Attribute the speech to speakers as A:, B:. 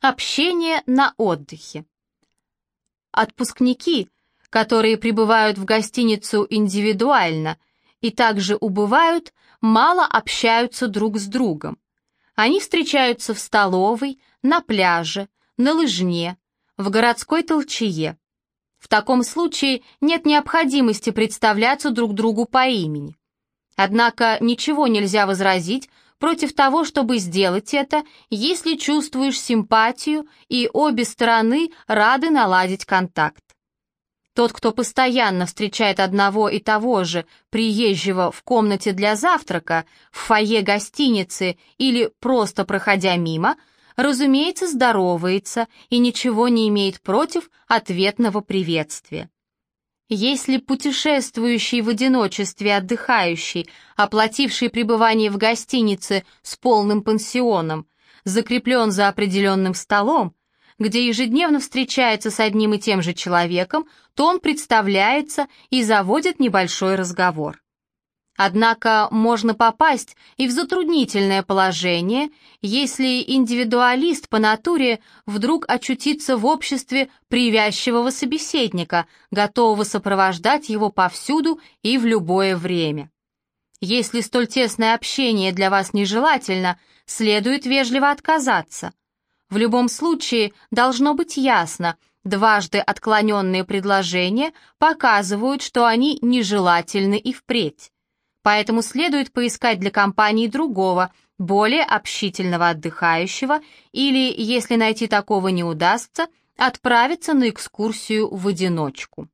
A: Общение на отдыхе. Отпускники, которые прибывают в гостиницу индивидуально и также убывают, мало общаются друг с другом. Они встречаются в столовой, на пляже, на лыжне, в городской толчее. В таком случае нет необходимости представляться друг другу по имени. Однако ничего нельзя возразить против того, чтобы сделать это, если чувствуешь симпатию и обе стороны рады наладить контакт. Тот, кто постоянно встречает одного и того же приезжего в комнате для завтрака, в фойе гостиницы или просто проходя мимо, разумеется, здоровается и ничего не имеет против ответного приветствия. Если путешествующий в одиночестве отдыхающий, оплативший пребывание в гостинице с полным пансионом, закреплен за определенным столом, где ежедневно встречается с одним и тем же человеком, то он представляется и заводит небольшой разговор. Однако можно попасть и в затруднительное положение, если индивидуалист по натуре вдруг очутится в обществе привязчивого собеседника, готового сопровождать его повсюду и в любое время. Если столь тесное общение для вас нежелательно, следует вежливо отказаться. В любом случае должно быть ясно, дважды отклоненные предложения показывают, что они нежелательны и впредь поэтому следует поискать для компании другого, более общительного отдыхающего или, если найти такого не удастся, отправиться на экскурсию в одиночку.